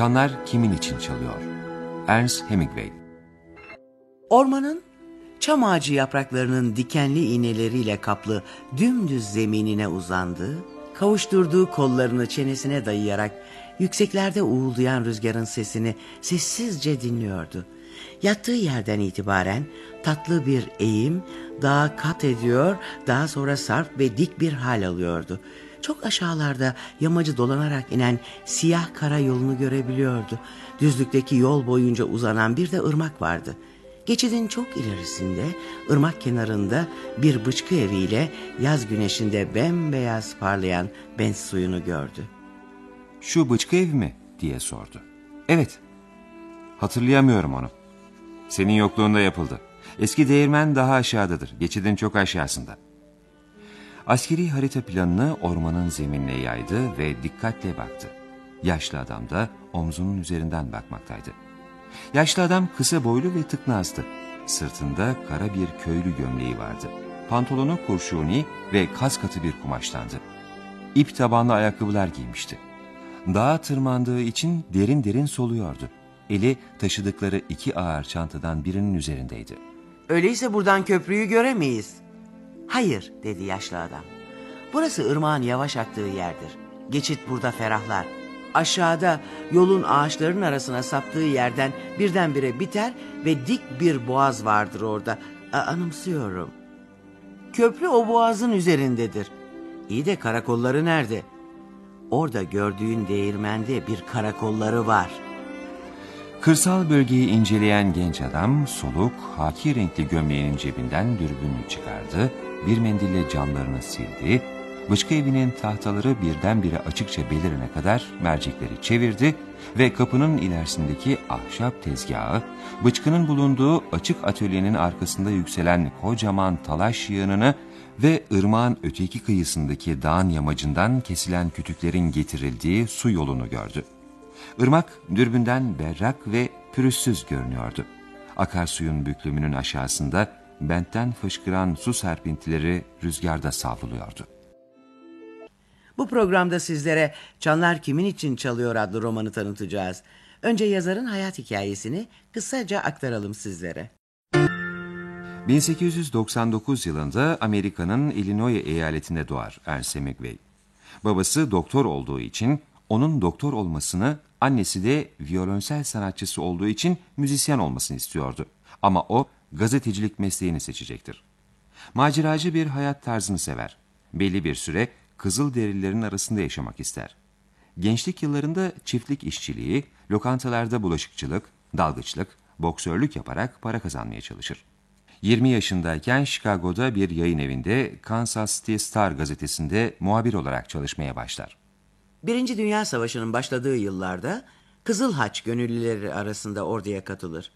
Çanlar kimin için çalıyor? Ernest Hemingway Ormanın çam ağacı yapraklarının dikenli iğneleriyle kaplı dümdüz zeminine uzandığı, kavuşturduğu kollarını çenesine dayayarak yükseklerde uğuldayan rüzgarın sesini sessizce dinliyordu. Yattığı yerden itibaren tatlı bir eğim dağa kat ediyor, daha sonra sarp ve dik bir hal alıyordu. Çok aşağılarda yamacı dolanarak inen siyah kara yolunu görebiliyordu. Düzlükteki yol boyunca uzanan bir de ırmak vardı. Geçidin çok ilerisinde, ırmak kenarında bir bıçkı eviyle yaz güneşinde bembeyaz parlayan bens suyunu gördü. Şu bıçkı ev mi? diye sordu. Evet. Hatırlayamıyorum onu. Senin yokluğunda yapıldı. Eski değirmen daha aşağıdadır. Geçidin çok aşağısında. Askeri harita planını ormanın zeminine yaydı ve dikkatle baktı. Yaşlı adam da omzunun üzerinden bakmaktaydı. Yaşlı adam kısa boylu ve tıknazdı. Sırtında kara bir köylü gömleği vardı. Pantolonu kurşuni ve kas katı bir kumaştandı. İp tabanlı ayakkabılar giymişti. Dağa tırmandığı için derin derin soluyordu. Eli taşıdıkları iki ağır çantadan birinin üzerindeydi. Öyleyse buradan köprüyü göremeyiz. Hayır dedi yaşlı adam. Burası ırmağın yavaş aktığı yerdir. Geçit burada ferahlar. Aşağıda yolun ağaçların arasına saptığı yerden birdenbire biter ve dik bir boğaz vardır orada. A- anımsıyorum. Köprü o boğazın üzerindedir. İyi de karakolları nerede? Orada gördüğün değirmende bir karakolları var. Kırsal bölgeyi inceleyen genç adam soluk, haki renkli gömleğinin cebinden dürbünü çıkardı, bir mendille camlarını sildi, bıçkı evinin tahtaları birdenbire açıkça belirene kadar mercekleri çevirdi ve kapının ilerisindeki ahşap tezgahı, bıçkının bulunduğu açık atölyenin arkasında yükselen kocaman talaş yığınını ve ırmağın öteki kıyısındaki dağın yamacından kesilen kütüklerin getirildiği su yolunu gördü. Irmak dürbünden berrak ve pürüzsüz görünüyordu. Akarsuyun büklümünün aşağısında bentten fışkıran su serpintileri rüzgarda savruluyordu. Bu programda sizlere Çanlar Kimin İçin Çalıyor adlı romanı tanıtacağız. Önce yazarın hayat hikayesini kısaca aktaralım sizlere. 1899 yılında Amerika'nın Illinois eyaletinde doğar Ernest Hemingway. Babası doktor olduğu için onun doktor olmasını, annesi de violonsel sanatçısı olduğu için müzisyen olmasını istiyordu. Ama o gazetecilik mesleğini seçecektir. Maceracı bir hayat tarzını sever. Belli bir süre kızıl derililerin arasında yaşamak ister. Gençlik yıllarında çiftlik işçiliği, lokantalarda bulaşıkçılık, dalgıçlık, boksörlük yaparak para kazanmaya çalışır. 20 yaşındayken Chicago'da bir yayın evinde Kansas City Star gazetesinde muhabir olarak çalışmaya başlar. Birinci Dünya Savaşı'nın başladığı yıllarda Kızıl Haç gönüllüleri arasında orduya katılır.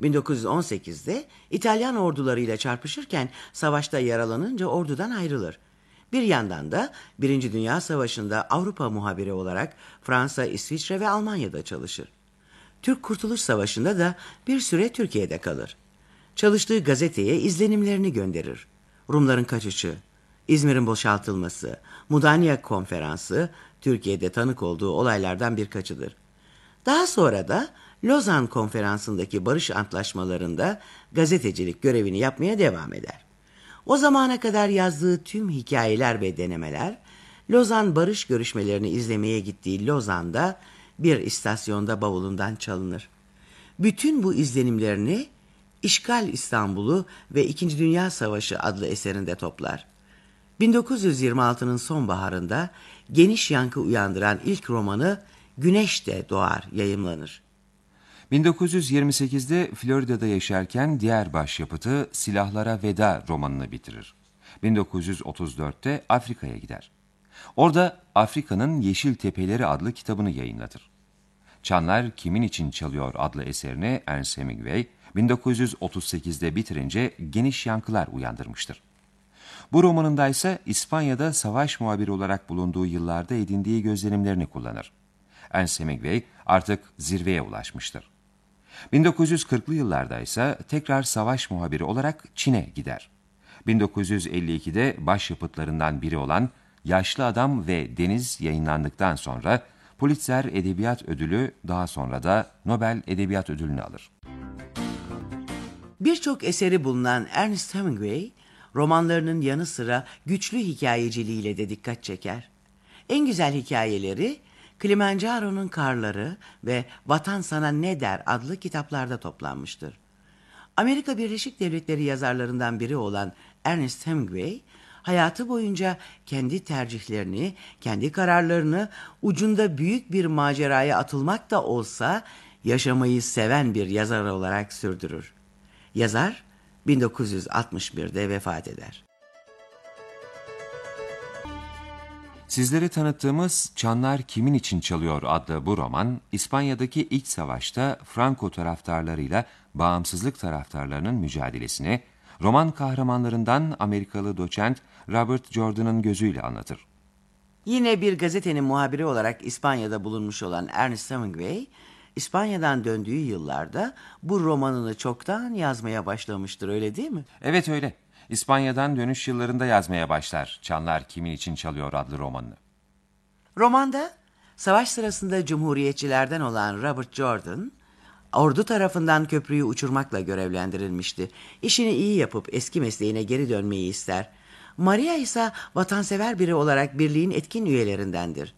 1918'de İtalyan ordularıyla çarpışırken savaşta yaralanınca ordudan ayrılır. Bir yandan da Birinci Dünya Savaşı'nda Avrupa muhabiri olarak Fransa, İsviçre ve Almanya'da çalışır. Türk Kurtuluş Savaşı'nda da bir süre Türkiye'de kalır. Çalıştığı gazeteye izlenimlerini gönderir. Rumların kaçışı, İzmir'in boşaltılması, Mudanya Konferansı Türkiye'de tanık olduğu olaylardan birkaçıdır. Daha sonra da Lozan Konferansı'ndaki barış antlaşmalarında gazetecilik görevini yapmaya devam eder. O zamana kadar yazdığı tüm hikayeler ve denemeler, Lozan barış görüşmelerini izlemeye gittiği Lozan'da bir istasyonda bavulundan çalınır. Bütün bu izlenimlerini İşgal İstanbul'u ve İkinci Dünya Savaşı adlı eserinde toplar. 1926'nın sonbaharında geniş yankı uyandıran ilk romanı Güneş de Doğar yayımlanır. 1928'de Florida'da yaşarken diğer başyapıtı Silahlara Veda romanını bitirir. 1934'te Afrika'ya gider. Orada Afrika'nın Yeşil Tepeleri adlı kitabını yayınlatır. Çanlar Kimin İçin Çalıyor adlı eserini Ernest Hemingway 1938'de bitirince geniş yankılar uyandırmıştır. Bu romanında ise İspanya'da savaş muhabiri olarak bulunduğu yıllarda edindiği gözlemlerini kullanır. Ernest Hemingway artık zirveye ulaşmıştır. 1940'lı yıllarda ise tekrar savaş muhabiri olarak Çin'e gider. 1952'de başyapıtlarından biri olan Yaşlı Adam ve Deniz yayınlandıktan sonra Pulitzer Edebiyat Ödülü daha sonra da Nobel Edebiyat Ödülünü alır. Birçok eseri bulunan Ernest Hemingway, romanlarının yanı sıra güçlü hikayeciliğiyle de dikkat çeker. En güzel hikayeleri Kilimanjaro'nun Karları ve Vatan Sana Ne Der adlı kitaplarda toplanmıştır. Amerika Birleşik Devletleri yazarlarından biri olan Ernest Hemingway, hayatı boyunca kendi tercihlerini, kendi kararlarını ucunda büyük bir maceraya atılmak da olsa yaşamayı seven bir yazar olarak sürdürür. Yazar 1961'de vefat eder. Sizlere tanıttığımız Çanlar Kimin İçin Çalıyor adlı bu roman, İspanya'daki iç savaşta Franco taraftarlarıyla bağımsızlık taraftarlarının mücadelesini, roman kahramanlarından Amerikalı doçent Robert Jordan'ın gözüyle anlatır. Yine bir gazetenin muhabiri olarak İspanya'da bulunmuş olan Ernest Hemingway, İspanya'dan döndüğü yıllarda bu romanını çoktan yazmaya başlamıştır öyle değil mi? Evet öyle. İspanya'dan dönüş yıllarında yazmaya başlar Çanlar Kimin İçin Çalıyor adlı romanını. Romanda savaş sırasında cumhuriyetçilerden olan Robert Jordan, ordu tarafından köprüyü uçurmakla görevlendirilmişti. İşini iyi yapıp eski mesleğine geri dönmeyi ister. Maria ise vatansever biri olarak birliğin etkin üyelerindendir.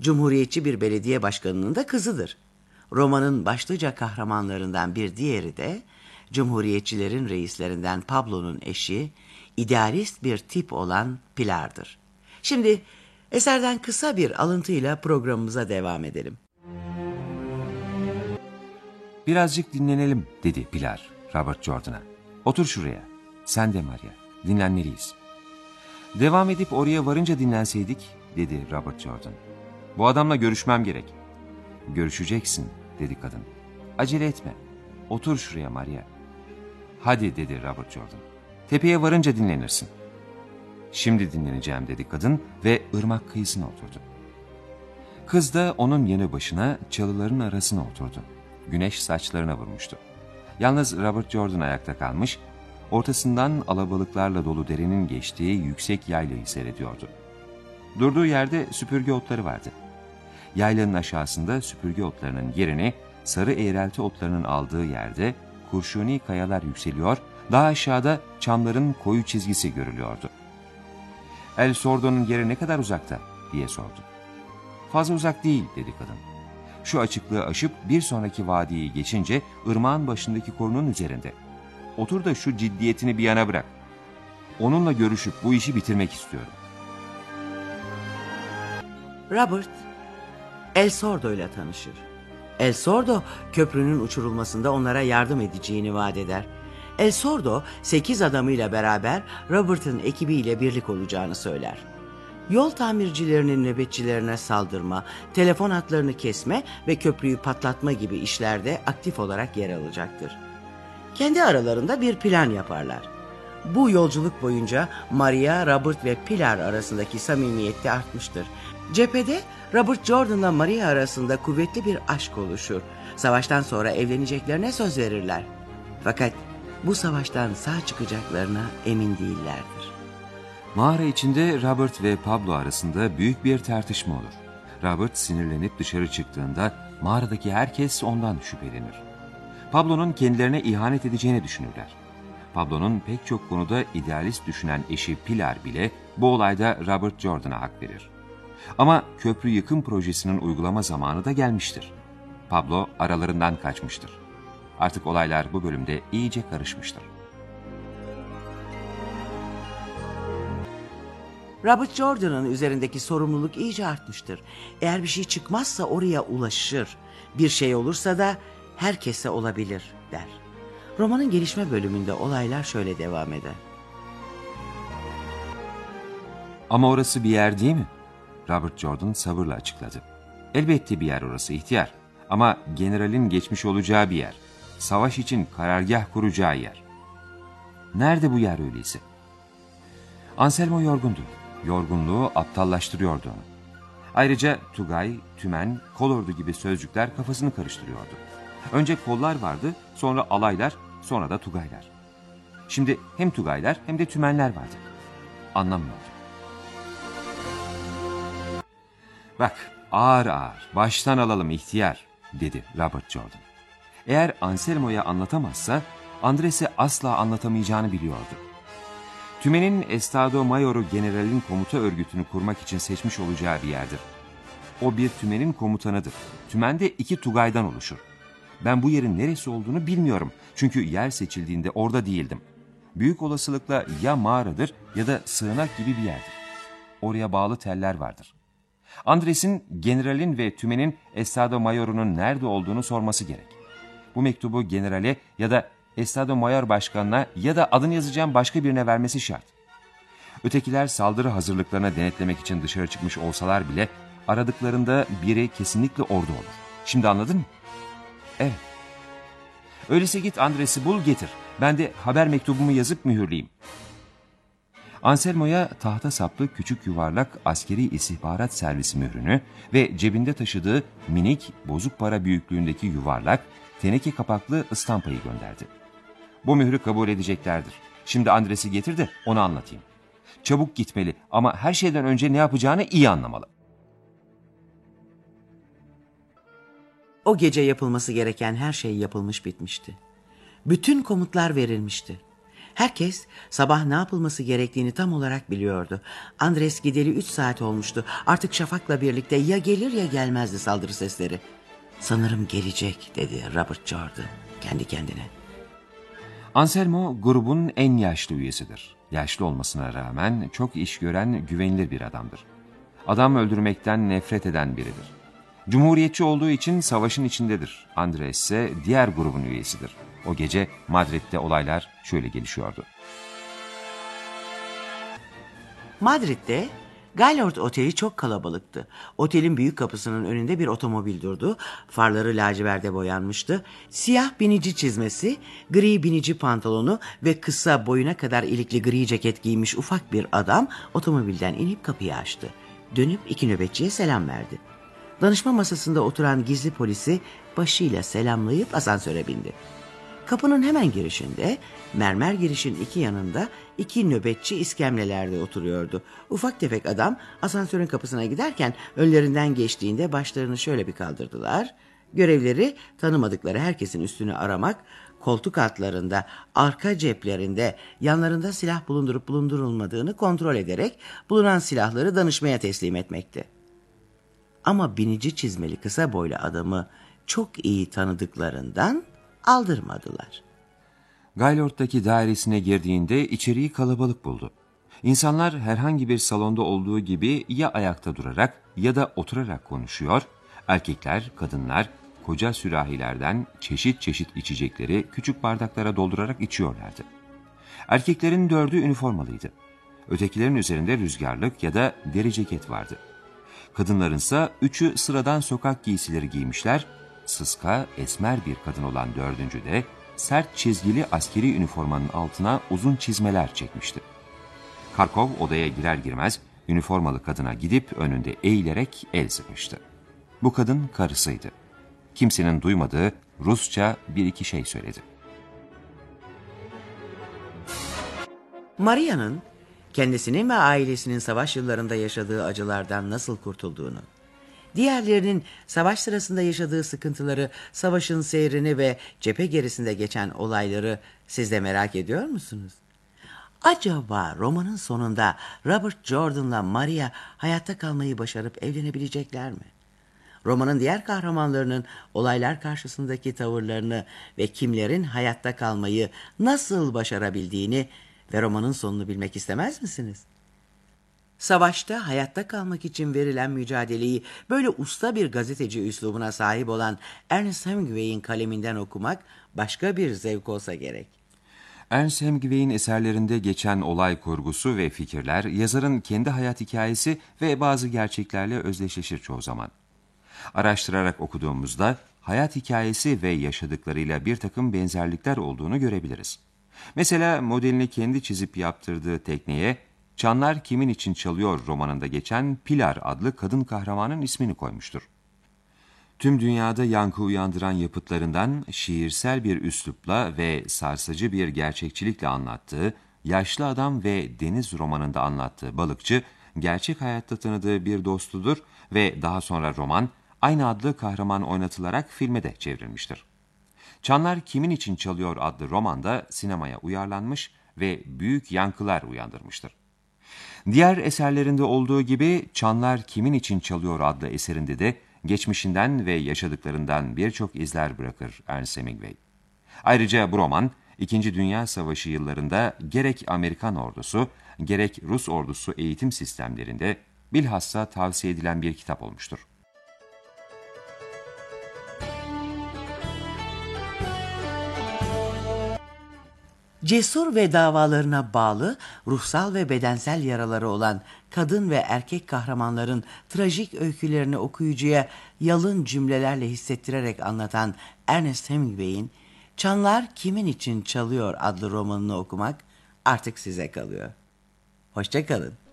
Cumhuriyetçi bir belediye başkanının da kızıdır. Romanın başlıca kahramanlarından bir diğeri de Cumhuriyetçilerin reislerinden Pablo'nun eşi, idealist bir tip olan Pilar'dır. Şimdi eserden kısa bir alıntıyla programımıza devam edelim. Birazcık dinlenelim dedi Pilar Robert Jordan'a. Otur şuraya. Sen de Maria. Dinlenmeliyiz. Devam edip oraya varınca dinlenseydik dedi Robert Jordan. Bu adamla görüşmem gerek. Görüşeceksin dedi kadın. Acele etme. Otur şuraya Maria. Hadi dedi Robert Jordan. Tepeye varınca dinlenirsin. Şimdi dinleneceğim dedi kadın ve ırmak kıyısına oturdu. Kız da onun yanı başına çalıların arasına oturdu. Güneş saçlarına vurmuştu. Yalnız Robert Jordan ayakta kalmış, ortasından alabalıklarla dolu derenin geçtiği yüksek yaylayı seyrediyordu. Durduğu yerde süpürge otları vardı. Yaylanın aşağısında süpürge otlarının yerini sarı eğrelti otlarının aldığı yerde kurşuni kayalar yükseliyor, daha aşağıda çamların koyu çizgisi görülüyordu. El Sordo'nun yeri ne kadar uzakta diye sordu. Fazla uzak değil dedi kadın. Şu açıklığı aşıp bir sonraki vadiyi geçince ırmağın başındaki korunun üzerinde. Otur da şu ciddiyetini bir yana bırak. Onunla görüşüp bu işi bitirmek istiyorum. Robert, El Sordo ile tanışır. El Sordo, köprünün uçurulmasında onlara yardım edeceğini vaat eder. El Sordo, sekiz adamıyla beraber Robert'ın ekibiyle birlik olacağını söyler. Yol tamircilerinin nöbetçilerine saldırma, telefon hatlarını kesme ve köprüyü patlatma gibi işlerde aktif olarak yer alacaktır. Kendi aralarında bir plan yaparlar. Bu yolculuk boyunca Maria, Robert ve Pilar arasındaki samimiyet de artmıştır. Cephede Robert Jordan'la Maria arasında kuvvetli bir aşk oluşur. Savaştan sonra evleneceklerine söz verirler. Fakat bu savaştan sağ çıkacaklarına emin değillerdir. Mağara içinde Robert ve Pablo arasında büyük bir tartışma olur. Robert sinirlenip dışarı çıktığında mağaradaki herkes ondan şüphelenir. Pablo'nun kendilerine ihanet edeceğini düşünürler. Pablo'nun pek çok konuda idealist düşünen eşi Pilar bile bu olayda Robert Jordan'a hak verir. Ama köprü yıkım projesinin uygulama zamanı da gelmiştir. Pablo aralarından kaçmıştır. Artık olaylar bu bölümde iyice karışmıştır. Robert Jordan'ın üzerindeki sorumluluk iyice artmıştır. Eğer bir şey çıkmazsa oraya ulaşır. Bir şey olursa da herkese olabilir der. Romanın gelişme bölümünde olaylar şöyle devam eder. Ama orası bir yer değil mi? Robert Jordan sabırla açıkladı. Elbette bir yer orası ihtiyar. Ama generalin geçmiş olacağı bir yer. Savaş için karargah kuracağı yer. Nerede bu yer öyleyse? Anselmo yorgundu. Yorgunluğu aptallaştırıyordu onu. Ayrıca Tugay, Tümen, Kolordu gibi sözcükler kafasını karıştırıyordu. Önce kollar vardı, sonra alaylar, sonra da Tugaylar. Şimdi hem Tugaylar hem de Tümenler vardı. Anlamıyordu. Bak, Ağır ağır, baştan alalım ihtiyar, dedi Robert Jordan. Eğer Anselmo'ya anlatamazsa, Andres'e asla anlatamayacağını biliyordu. Tümen'in Estado Mayor'u generalin komuta örgütünü kurmak için seçmiş olacağı bir yerdir. O bir tümenin komutanıdır. Tümen iki tugaydan oluşur. Ben bu yerin neresi olduğunu bilmiyorum. Çünkü yer seçildiğinde orada değildim. Büyük olasılıkla ya mağaradır ya da sığınak gibi bir yerdir. Oraya bağlı teller vardır. Andres'in generalin ve tümenin Estado Mayor'unun nerede olduğunu sorması gerek. Bu mektubu generale ya da Estado Mayor başkanına ya da adını yazacağım başka birine vermesi şart. Ötekiler saldırı hazırlıklarına denetlemek için dışarı çıkmış olsalar bile aradıklarında biri kesinlikle orada olur. Şimdi anladın mı? Evet. Öyleyse git Andres'i bul getir. Ben de haber mektubumu yazıp mühürleyeyim. Anselmo'ya tahta saplı küçük yuvarlak askeri istihbarat servisi mührünü ve cebinde taşıdığı minik bozuk para büyüklüğündeki yuvarlak teneke kapaklı ıstampayı gönderdi. Bu mührü kabul edeceklerdir. Şimdi Andres'i getir de onu anlatayım. Çabuk gitmeli ama her şeyden önce ne yapacağını iyi anlamalı. O gece yapılması gereken her şey yapılmış bitmişti. Bütün komutlar verilmişti. Herkes sabah ne yapılması gerektiğini tam olarak biliyordu. Andres gideli üç saat olmuştu. Artık Şafak'la birlikte ya gelir ya gelmezdi saldırı sesleri. Sanırım gelecek dedi Robert Jordan kendi kendine. Anselmo grubun en yaşlı üyesidir. Yaşlı olmasına rağmen çok iş gören güvenilir bir adamdır. Adam öldürmekten nefret eden biridir. Cumhuriyetçi olduğu için savaşın içindedir. Andres ise diğer grubun üyesidir. O gece Madrid'de olaylar şöyle gelişiyordu. Madrid'de Gaylord Oteli çok kalabalıktı. Otelin büyük kapısının önünde bir otomobil durdu. Farları laciverde boyanmıştı. Siyah binici çizmesi, gri binici pantolonu ve kısa boyuna kadar ilikli gri ceket giymiş ufak bir adam otomobilden inip kapıyı açtı. Dönüp iki nöbetçiye selam verdi. Danışma masasında oturan gizli polisi başıyla selamlayıp asansöre bindi. Kapının hemen girişinde mermer girişin iki yanında iki nöbetçi iskemlelerde oturuyordu. Ufak tefek adam asansörün kapısına giderken önlerinden geçtiğinde başlarını şöyle bir kaldırdılar. Görevleri tanımadıkları herkesin üstünü aramak, koltuk altlarında, arka ceplerinde, yanlarında silah bulundurup bulundurulmadığını kontrol ederek bulunan silahları danışmaya teslim etmekti. Ama binici çizmeli kısa boylu adamı çok iyi tanıdıklarından aldırmadılar. Gaylord'daki dairesine girdiğinde içeriği kalabalık buldu. İnsanlar herhangi bir salonda olduğu gibi ya ayakta durarak ya da oturarak konuşuyor, erkekler, kadınlar koca sürahilerden çeşit çeşit içecekleri küçük bardaklara doldurarak içiyorlardı. Erkeklerin dördü üniformalıydı. Ötekilerin üzerinde rüzgarlık ya da deri ceket vardı. Kadınların ise üçü sıradan sokak giysileri giymişler, sıska, esmer bir kadın olan dördüncü de sert çizgili askeri üniformanın altına uzun çizmeler çekmişti. Karkov odaya girer girmez üniformalı kadına gidip önünde eğilerek el sıkmıştı. Bu kadın karısıydı. Kimsenin duymadığı Rusça bir iki şey söyledi. Maria'nın kendisinin ve ailesinin savaş yıllarında yaşadığı acılardan nasıl kurtulduğunu, diğerlerinin savaş sırasında yaşadığı sıkıntıları, savaşın seyrini ve cephe gerisinde geçen olayları siz de merak ediyor musunuz? Acaba romanın sonunda Robert Jordan'la Maria hayatta kalmayı başarıp evlenebilecekler mi? Romanın diğer kahramanlarının olaylar karşısındaki tavırlarını ve kimlerin hayatta kalmayı nasıl başarabildiğini ve romanın sonunu bilmek istemez misiniz? Savaşta hayatta kalmak için verilen mücadeleyi böyle usta bir gazeteci üslubuna sahip olan Ernest Hemingway'in kaleminden okumak başka bir zevk olsa gerek. Ernest Hemingway'in eserlerinde geçen olay kurgusu ve fikirler yazarın kendi hayat hikayesi ve bazı gerçeklerle özdeşleşir çoğu zaman. Araştırarak okuduğumuzda hayat hikayesi ve yaşadıklarıyla bir takım benzerlikler olduğunu görebiliriz. Mesela modelini kendi çizip yaptırdığı tekneye Çanlar Kimin için Çalıyor romanında geçen Pilar adlı kadın kahramanın ismini koymuştur. Tüm dünyada yankı uyandıran yapıtlarından şiirsel bir üslupla ve sarsıcı bir gerçekçilikle anlattığı Yaşlı Adam ve Deniz romanında anlattığı balıkçı, gerçek hayatta tanıdığı bir dostudur ve daha sonra roman aynı adlı kahraman oynatılarak filme de çevrilmiştir. Çanlar Kimin İçin Çalıyor adlı romanda sinemaya uyarlanmış ve büyük yankılar uyandırmıştır. Diğer eserlerinde olduğu gibi Çanlar Kimin İçin Çalıyor adlı eserinde de geçmişinden ve yaşadıklarından birçok izler bırakır Ernest Hemingway. Ayrıca bu roman, İkinci Dünya Savaşı yıllarında gerek Amerikan ordusu, gerek Rus ordusu eğitim sistemlerinde bilhassa tavsiye edilen bir kitap olmuştur. Cesur ve davalarına bağlı ruhsal ve bedensel yaraları olan kadın ve erkek kahramanların trajik öykülerini okuyucuya yalın cümlelerle hissettirerek anlatan Ernest Hemingway'in Çanlar Kimin İçin Çalıyor adlı romanını okumak artık size kalıyor. Hoşçakalın.